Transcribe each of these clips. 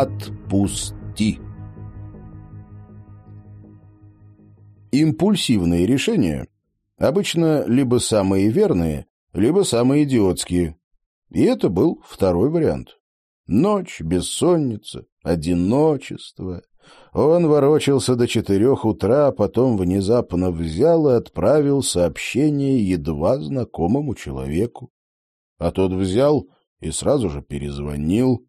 отпусти. Импульсивные решения обычно либо самые верные, либо самые идиотские. И это был второй вариант. Ночь, бессонница, одиночество. Он ворочался до четырех утра, а потом внезапно взял и отправил сообщение едва знакомому человеку. А тот взял и сразу же перезвонил.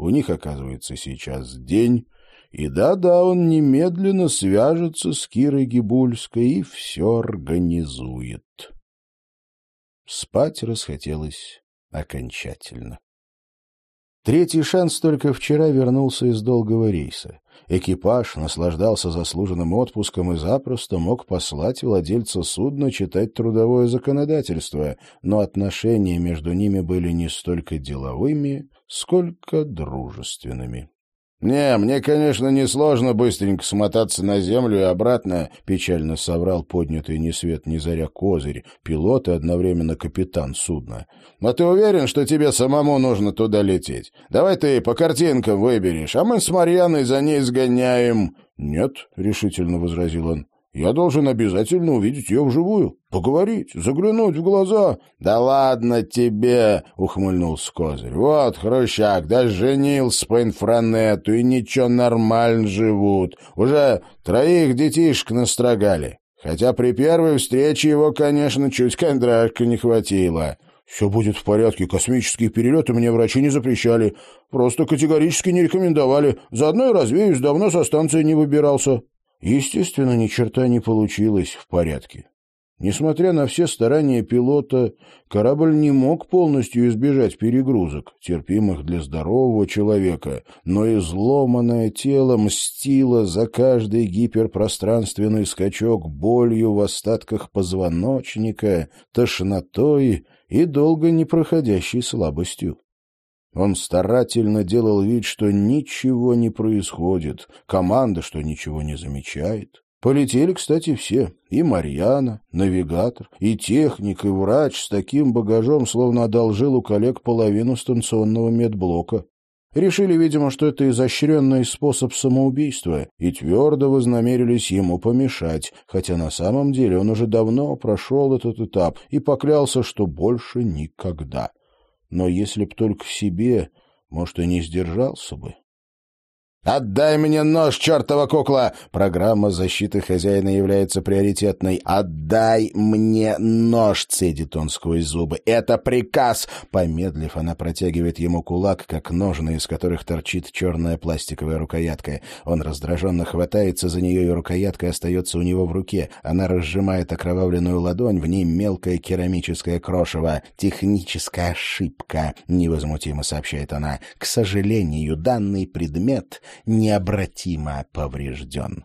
У них, оказывается, сейчас день. И да-да, он немедленно свяжется с Кирой Гибульской и все организует. Спать расхотелось окончательно. Третий шанс только вчера вернулся из долгого рейса. Экипаж наслаждался заслуженным отпуском и запросто мог послать владельца судна читать трудовое законодательство, но отношения между ними были не столько деловыми, сколько дружественными. «Не, мне, конечно, несложно быстренько смотаться на землю и обратно», — печально соврал поднятый ни свет ни заря козырь, пилот и одновременно капитан судна. «Но ты уверен, что тебе самому нужно туда лететь? Давай ты по картинкам выберешь, а мы с Марьяной за ней сгоняем». «Нет», — решительно возразил он, я должен обязательно увидеть ее вживую, поговорить, заглянуть в глаза. — Да ладно тебе, — ухмыльнулся Козырь. — Вот, Хрущак, даже женился по инфранету, и ничего, нормально живут. Уже троих детишек настрогали. Хотя при первой встрече его, конечно, чуть кондрашка не хватило. «Все будет в порядке. Космические перелеты мне врачи не запрещали. Просто категорически не рекомендовали. Заодно и развеюсь, давно со станции не выбирался». Естественно, ни черта не получилось в порядке. Несмотря на все старания пилота, корабль не мог полностью избежать перегрузок, терпимых для здорового человека, но изломанное тело мстило за каждый гиперпространственный скачок болью в остатках позвоночника, тошнотой и долго непроходящей слабостью. Он старательно делал вид, что ничего не происходит, команда, что ничего не замечает. Полетели, кстати, все. И Марьяна, навигатор, и техник, и врач с таким багажом, словно одолжил у коллег половину станционного медблока. Решили, видимо, что это изощренный способ самоубийства, и твердо вознамерились ему помешать, хотя на самом деле он уже давно прошел этот этап и поклялся, что больше никогда но если б только себе, может, и не сдержался бы. «Отдай мне нож, чертова кукла!» Программа защиты хозяина является приоритетной. «Отдай мне нож!» — цедит он сквозь зубы. «Это приказ!» Помедлив, она протягивает ему кулак, как ножны, из которых торчит черная пластиковая рукоятка. Он раздраженно хватается за нее, и рукоятка остается у него в руке. Она разжимает окровавленную ладонь, в ней мелкое керамическое крошево. «Техническая ошибка!» — невозмутимо сообщает она. «К сожалению, данный предмет...» необратимо поврежден.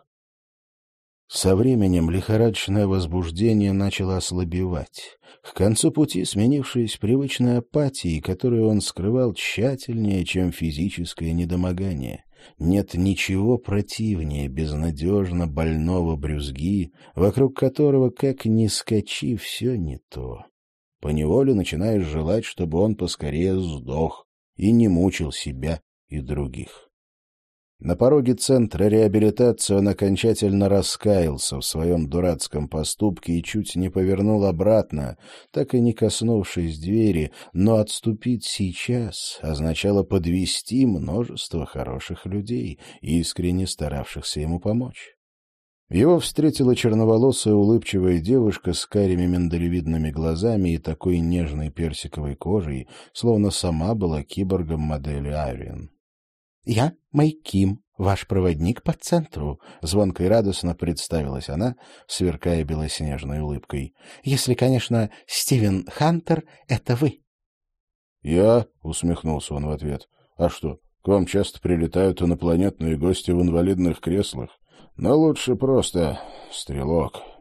Со временем лихорадочное возбуждение начало ослабевать, к концу пути сменившись привычной апатией, которую он скрывал тщательнее, чем физическое недомогание. Нет ничего противнее безнадежно больного брюзги, вокруг которого, как ни скачи, все не то. Поневоле начинаешь желать, чтобы он поскорее сдох и не мучил себя и других. На пороге центра реабилитации он окончательно раскаялся в своем дурацком поступке и чуть не повернул обратно, так и не коснувшись двери, но отступить сейчас означало подвести множество хороших людей, искренне старавшихся ему помочь. Его встретила черноволосая улыбчивая девушка с карими миндалевидными глазами и такой нежной персиковой кожей, словно сама была киборгом модели Айрин. «Я Майким, ваш проводник по центру», — звонко и радостно представилась она, сверкая белоснежной улыбкой. «Если, конечно, Стивен Хантер — это вы». «Я?» — усмехнулся он в ответ. «А что, к вам часто прилетают инопланетные гости в инвалидных креслах? Но лучше просто стрелок».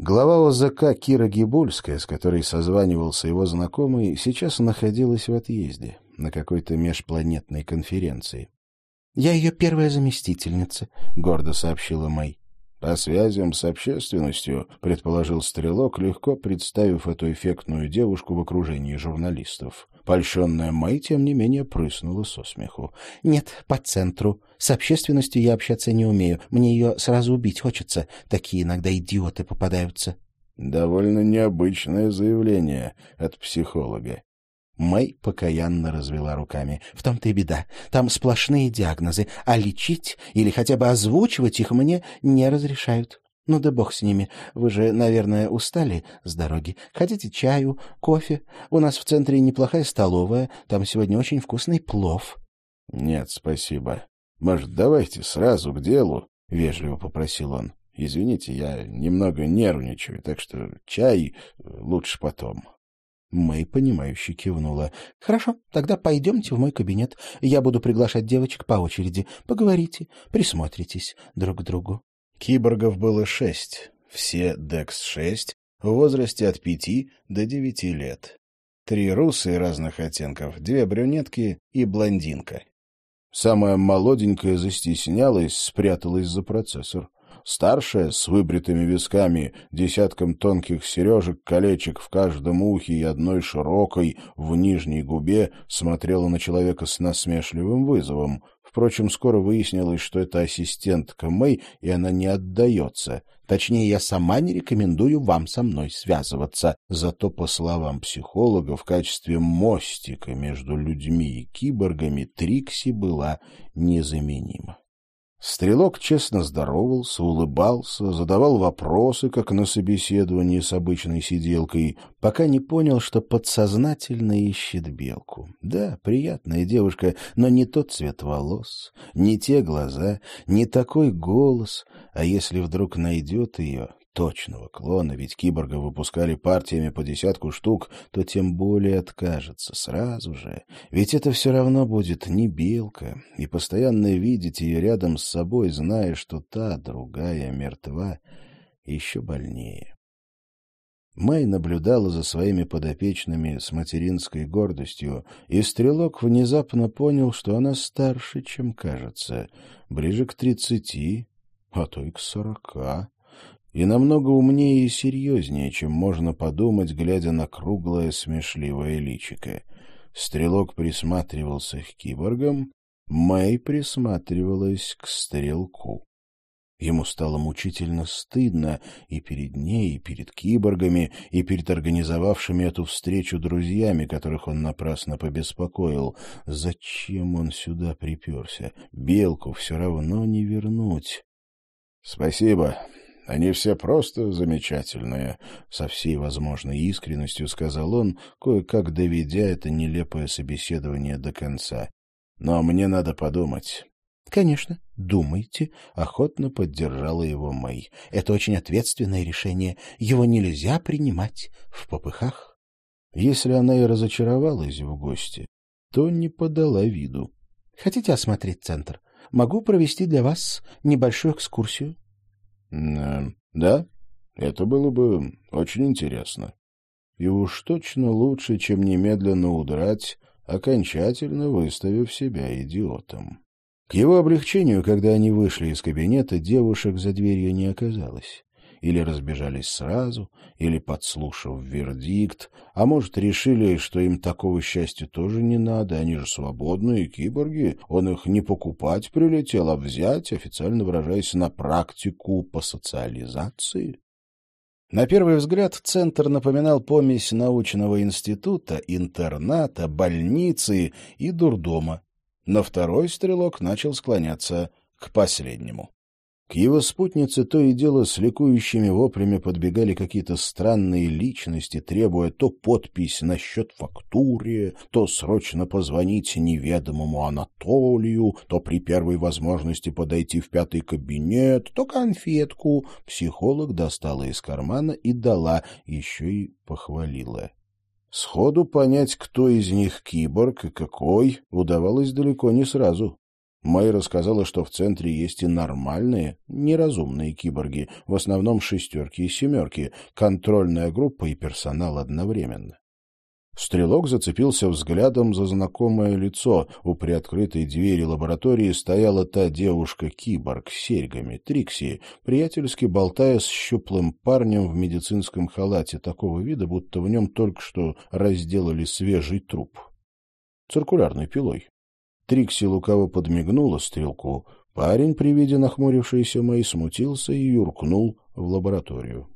Глава ОЗК Кира Гибульская, с которой созванивался его знакомый, сейчас находилась в отъезде на какой-то межпланетной конференции. — Я ее первая заместительница, — гордо сообщила Мэй. По связям с общественностью, предположил Стрелок, легко представив эту эффектную девушку в окружении журналистов. Польщенная Мэй, тем не менее, прыснула со смеху. — Нет, по центру. С общественностью я общаться не умею. Мне ее сразу убить хочется. Такие иногда идиоты попадаются. — Довольно необычное заявление от психолога. Мэй покаянно развела руками. В том-то и беда. Там сплошные диагнозы, а лечить или хотя бы озвучивать их мне не разрешают. Ну да бог с ними. Вы же, наверное, устали с дороги. Хотите чаю, кофе? У нас в центре неплохая столовая. Там сегодня очень вкусный плов. — Нет, спасибо. Может, давайте сразу к делу? — вежливо попросил он. — Извините, я немного нервничаю, так что чай лучше потом. Мэй, понимающе кивнула. — Хорошо, тогда пойдемте в мой кабинет. Я буду приглашать девочек по очереди. Поговорите, присмотритесь друг к другу. Киборгов было шесть, все Декс-6, в возрасте от пяти до девяти лет. Три русы разных оттенков, две брюнетки и блондинка. Самая молоденькая застеснялась, спряталась за процессор. Старшая, с выбритыми висками, десятком тонких сережек, колечек в каждом ухе и одной широкой в нижней губе, смотрела на человека с насмешливым вызовом. Впрочем, скоро выяснилось, что это ассистентка Мэй, и она не отдается. Точнее, я сама не рекомендую вам со мной связываться. Зато, по словам психолога, в качестве мостика между людьми и киборгами Трикси была незаменима. Стрелок честно здоровался, улыбался, задавал вопросы, как на собеседовании с обычной сиделкой, пока не понял, что подсознательно ищет белку. Да, приятная девушка, но не тот цвет волос, не те глаза, не такой голос, а если вдруг найдет ее, точного клона, ведь киборга выпускали партиями по десятку штук, то тем более откажется сразу же. Ведь это все равно будет не белка, и постоянно видеть ее рядом с собой, зная, что та, другая, мертва, еще больнее. Мэй наблюдала за своими подопечными с материнской гордостью, и стрелок внезапно понял, что она старше, чем кажется, ближе к тридцати, а то и к сорока и намного умнее и серьезнее, чем можно подумать, глядя на круглое смешливое личико. Стрелок присматривался к киборгам, Мэй присматривалась к стрелку. Ему стало мучительно стыдно и перед ней, и перед киборгами, и перед организовавшими эту встречу друзьями, которых он напрасно побеспокоил. Зачем он сюда приперся? Белку все равно не вернуть. — Спасибо, они все просто замечательные, — со всей возможной искренностью сказал он, кое-как доведя это нелепое собеседование до конца. Но мне надо подумать. — Конечно, думайте, — охотно поддержала его Мэй. — Это очень ответственное решение. Его нельзя принимать в попыхах. Если она и разочаровалась в гости, то не подала виду. — Хотите осмотреть центр? Могу провести для вас небольшую экскурсию. Да, это было бы очень интересно. И уж точно лучше, чем немедленно удрать, окончательно выставив себя идиотом. К его облегчению, когда они вышли из кабинета, девушек за дверью не оказалось или разбежались сразу, или подслушав вердикт, а может, решили, что им такого счастья тоже не надо, они же свободные киборги, он их не покупать прилетел, а взять, официально выражаясь, на практику по социализации. На первый взгляд центр напоминал помесь научного института, интерната, больницы и дурдома. На второй стрелок начал склоняться к последнему. К его спутнице то и дело с ликующими воплями подбегали какие-то странные личности, требуя то подпись на счет фактуре, то срочно позвонить неведомому Анатолию, то при первой возможности подойти в пятый кабинет, то конфетку. Психолог достала из кармана и дала, еще и похвалила. Сходу понять, кто из них киборг и какой, удавалось далеко не сразу. Мэй рассказала, что в центре есть и нормальные, неразумные киборги, в основном шестерки и семерки, контрольная группа и персонал одновременно. Стрелок зацепился взглядом за знакомое лицо. У приоткрытой двери лаборатории стояла та девушка-киборг с серьгами, Трикси, приятельски болтая с щуплым парнем в медицинском халате, такого вида, будто в нем только что разделали свежий труп. Циркулярной пилой. Трикси лукаво подмигнула стрелку. Парень при виде нахмурившейся Мэй смутился и юркнул в лабораторию.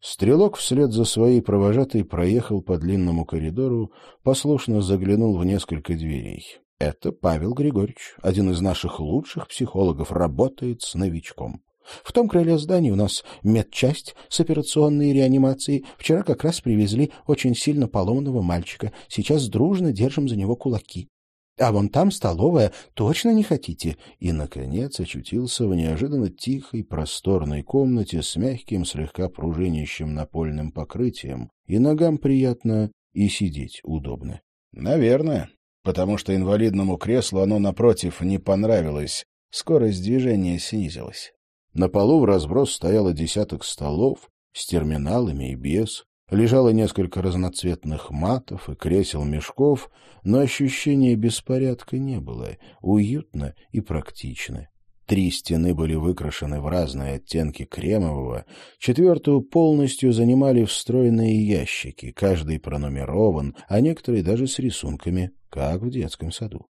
Стрелок вслед за своей провожатой проехал по длинному коридору, послушно заглянул в несколько дверей. Это Павел Григорьевич, один из наших лучших психологов, работает с новичком. В том крыле здания у нас медчасть с операционной реанимацией. Вчера как раз привезли очень сильно поломанного мальчика. Сейчас дружно держим за него кулаки. А вон там столовая. Точно не хотите? И, наконец, очутился в неожиданно тихой, просторной комнате с мягким, слегка пружинящим напольным покрытием. И ногам приятно, и сидеть удобно. Наверное, потому что инвалидному креслу оно, напротив, не понравилось. Скорость движения снизилась. На полу в разброс стояло десяток столов с терминалами и без лежало несколько разноцветных матов и кресел-мешков, но ощущения беспорядка не было, уютно и практично. Три стены были выкрашены в разные оттенки кремового, четвертую полностью занимали встроенные ящики, каждый пронумерован, а некоторые даже с рисунками, как в детском саду.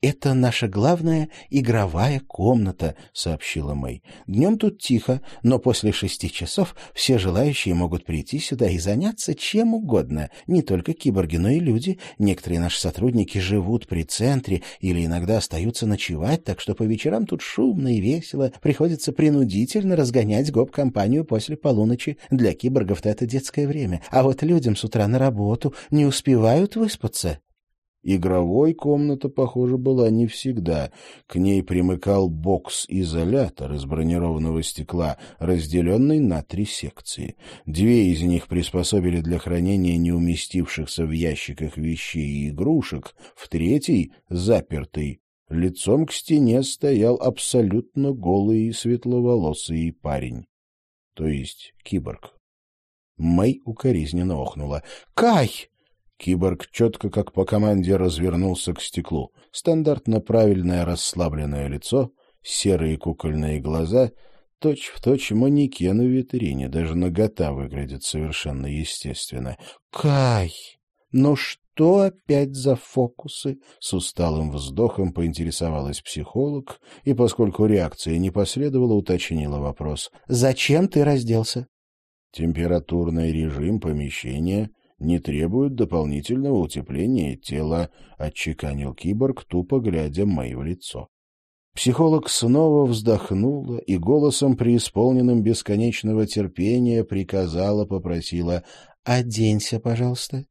«Это наша главная игровая комната», — сообщила Мэй. «Днем тут тихо, но после шести часов все желающие могут прийти сюда и заняться чем угодно. Не только киборги, но и люди. Некоторые наши сотрудники живут при центре или иногда остаются ночевать, так что по вечерам тут шумно и весело. Приходится принудительно разгонять гоп-компанию после полуночи. Для киборгов-то это детское время. А вот людям с утра на работу не успевают выспаться». Игровой комната, похоже, была не всегда. К ней примыкал бокс-изолятор из бронированного стекла, разделенный на три секции. Две из них приспособили для хранения неуместившихся в ящиках вещей и игрушек, в третий, запертый, лицом к стене стоял абсолютно голый и светловолосый парень. То есть киборг. Мэй укоризненно охнула. «Кай!» Киборг четко, как по команде, развернулся к стеклу. Стандартно правильное расслабленное лицо, серые кукольные глаза, точь-в-точь манекен в витрине, даже нагота выглядит совершенно естественно. «Кай, ну что опять за фокусы?» С усталым вздохом поинтересовалась психолог, и, поскольку реакции не последовало, уточнила вопрос. «Зачем ты разделся?» Температурный режим помещения не требуют дополнительного утепления тела, — отчеканил киборг, тупо глядя Мэй в лицо. Психолог снова вздохнула и голосом, преисполненным бесконечного терпения, приказала, попросила «Оденься, пожалуйста».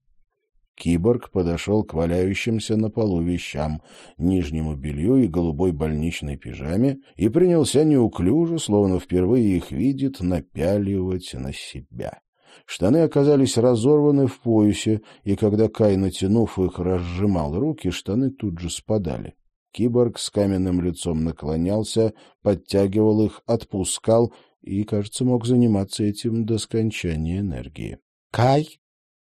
Киборг подошел к валяющимся на полу вещам, нижнему белью и голубой больничной пижаме, и принялся неуклюже, словно впервые их видит, напяливать на себя. Штаны оказались разорваны в поясе, и когда Кай, натянув их, разжимал руки, штаны тут же спадали. Киборг с каменным лицом наклонялся, подтягивал их, отпускал и, кажется, мог заниматься этим до скончания энергии. «Кай!»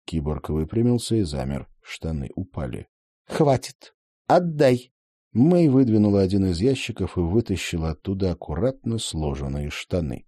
Киборг выпрямился и замер. Штаны упали. «Хватит! Отдай!» Мэй выдвинула один из ящиков и вытащила оттуда аккуратно сложенные штаны.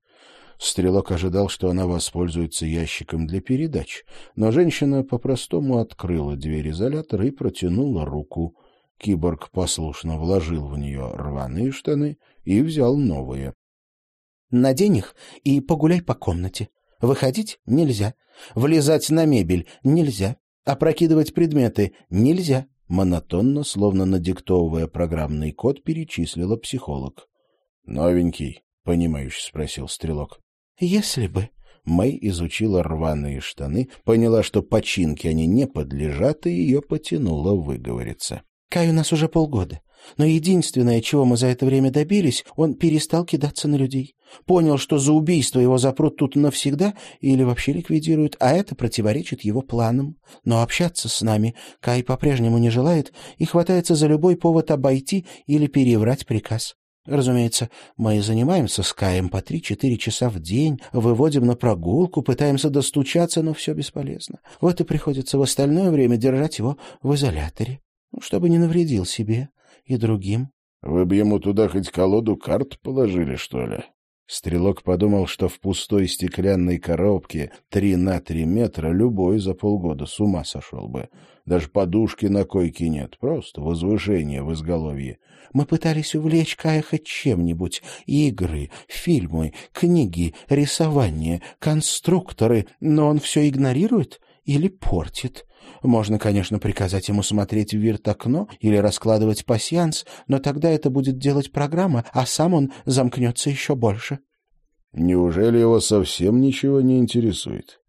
Стрелок ожидал, что она воспользуется ящиком для передач, но женщина по-простому открыла дверь изолятора и протянула руку. Киборг послушно вложил в нее рваные штаны и взял новые. — Надень их и погуляй по комнате. Выходить нельзя. Влезать на мебель нельзя. Опрокидывать предметы нельзя. Монотонно, словно надиктовывая программный код, перечислила психолог. — Новенький, — понимающе спросил стрелок. Если бы... Мэй изучила рваные штаны, поняла, что починки они не подлежат, и ее потянуло выговориться. «Кай у нас уже полгода. Но единственное, чего мы за это время добились, он перестал кидаться на людей. Понял, что за убийство его запрут тут навсегда или вообще ликвидируют, а это противоречит его планам. Но общаться с нами Кай по-прежнему не желает и хватается за любой повод обойти или переврать приказ. Разумеется, мы занимаемся с Каем по три-четыре часа в день, выводим на прогулку, пытаемся достучаться, но все бесполезно. Вот и приходится в остальное время держать его в изоляторе, чтобы не навредил себе и другим. — Вы бы ему туда хоть колоду карт положили, что ли? Стрелок подумал, что в пустой стеклянной коробке три на три метра любой за полгода с ума сошел бы. Даже подушки на койке нет, просто возвышение в изголовье. Мы пытались увлечь Кая хоть чем-нибудь. Игры, фильмы, книги, рисование, конструкторы, но он все игнорирует или портит. Можно, конечно, приказать ему смотреть в вирт-окно или раскладывать пасьянс, но тогда это будет делать программа, а сам он замкнется еще больше. Неужели его совсем ничего не интересует?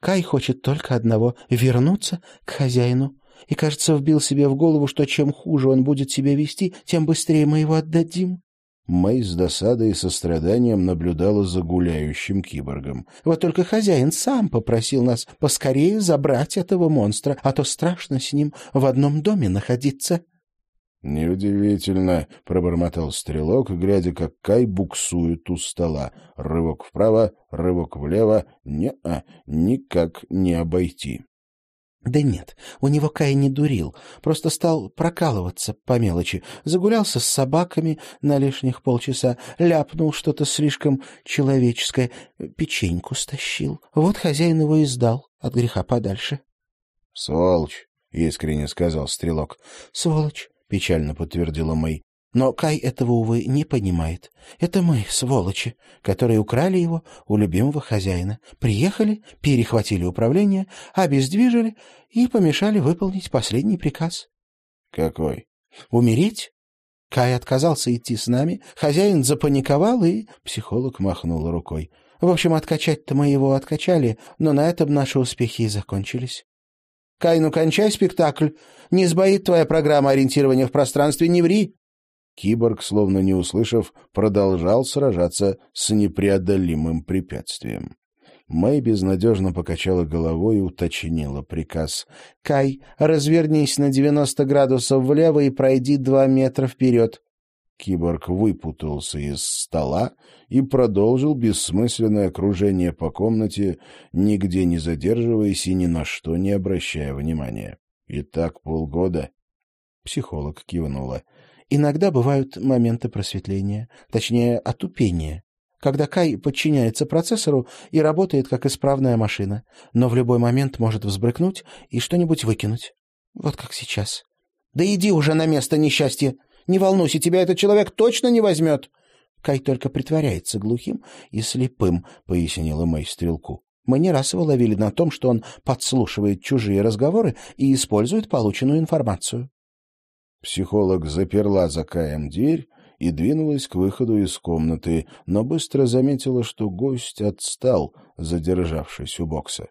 Кай хочет только одного — вернуться к хозяину. И, кажется, вбил себе в голову, что чем хуже он будет себя вести, тем быстрее мы его отдадим. Мэй с досадой и состраданием наблюдала за гуляющим киборгом. «Вот только хозяин сам попросил нас поскорее забрать этого монстра, а то страшно с ним в одном доме находиться». «Неудивительно», — пробормотал стрелок, глядя, как Кай буксует у стола. Рывок вправо, рывок влево. Не-а, никак не обойти. Да нет, у него Кай не дурил, просто стал прокалываться по мелочи. Загулялся с собаками на лишних полчаса, ляпнул что-то слишком человеческое, печеньку стащил. Вот хозяин его и сдал от греха подальше. — Сволочь, — искренне сказал стрелок. — Сволочь, — печально подтвердила Мэй. Но Кай этого, увы, не понимает. Это мы, сволочи, которые украли его у любимого хозяина. Приехали, перехватили управление, обездвижили и помешали выполнить последний приказ. — Какой? — Умереть. Кай отказался идти с нами, хозяин запаниковал и... Психолог махнул рукой. В общем, откачать-то мы его откачали, но на этом наши успехи и закончились. — Кай, ну кончай спектакль. Не сбоит твоя программа ориентирования в пространстве, не ври. Киборг, словно не услышав, продолжал сражаться с непреодолимым препятствием. Мэй безнадежно покачала головой и уточнила приказ. «Кай, развернись на девяносто градусов влево и пройди два метра вперед». Киборг выпутался из стола и продолжил бессмысленное окружение по комнате, нигде не задерживаясь и ни на что не обращая внимания. «И так полгода?» Психолог кивнула. Иногда бывают моменты просветления, точнее, отупения, когда Кай подчиняется процессору и работает как исправная машина, но в любой момент может взбрыкнуть и что-нибудь выкинуть. Вот как сейчас. «Да иди уже на место несчастья! Не волнуйся, тебя этот человек точно не возьмет!» Кай только притворяется глухим и слепым, — пояснила Мэй стрелку. Мы не раз его ловили на том, что он подслушивает чужие разговоры и использует полученную информацию. Психолог заперла за Каем дверь и двинулась к выходу из комнаты, но быстро заметила, что гость отстал, задержавшись у бокса.